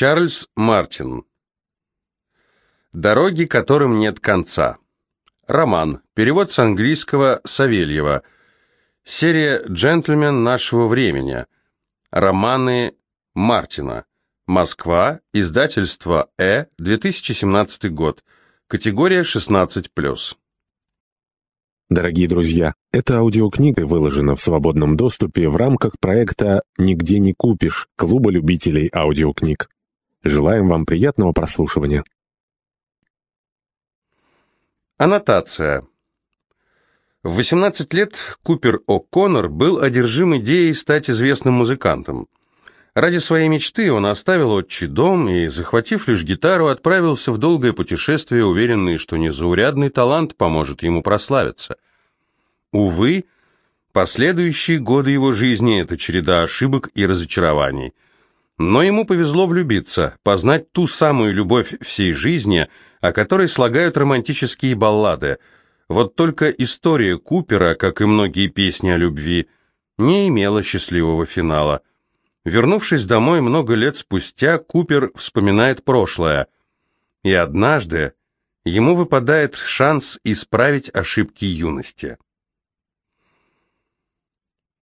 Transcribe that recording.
Чарльз Мартин. Дороги, которым нет конца. Роман. Перевод с английского Савельева. Серия «Джентльмен нашего времени». Романы Мартина. Москва. Издательство «Э». 2017 год. Категория 16+. Дорогие друзья, эта аудиокнига выложена в свободном доступе в рамках проекта «Нигде не купишь» Клуба любителей аудиокниг. Желаем вам приятного прослушивания. Аннотация. В 18 лет Купер О'Коннор был одержим идеей стать известным музыкантом. Ради своей мечты он оставил отчий дом и, захватив лишь гитару, отправился в долгое путешествие, уверенный, что незаурядный талант поможет ему прославиться. Увы, последующие годы его жизни – это череда ошибок и разочарований. Но ему повезло влюбиться, познать ту самую любовь всей жизни, о которой слагают романтические баллады. Вот только история Купера, как и многие песни о любви, не имела счастливого финала – Вернувшись домой много лет спустя, Купер вспоминает прошлое. И однажды ему выпадает шанс исправить ошибки юности.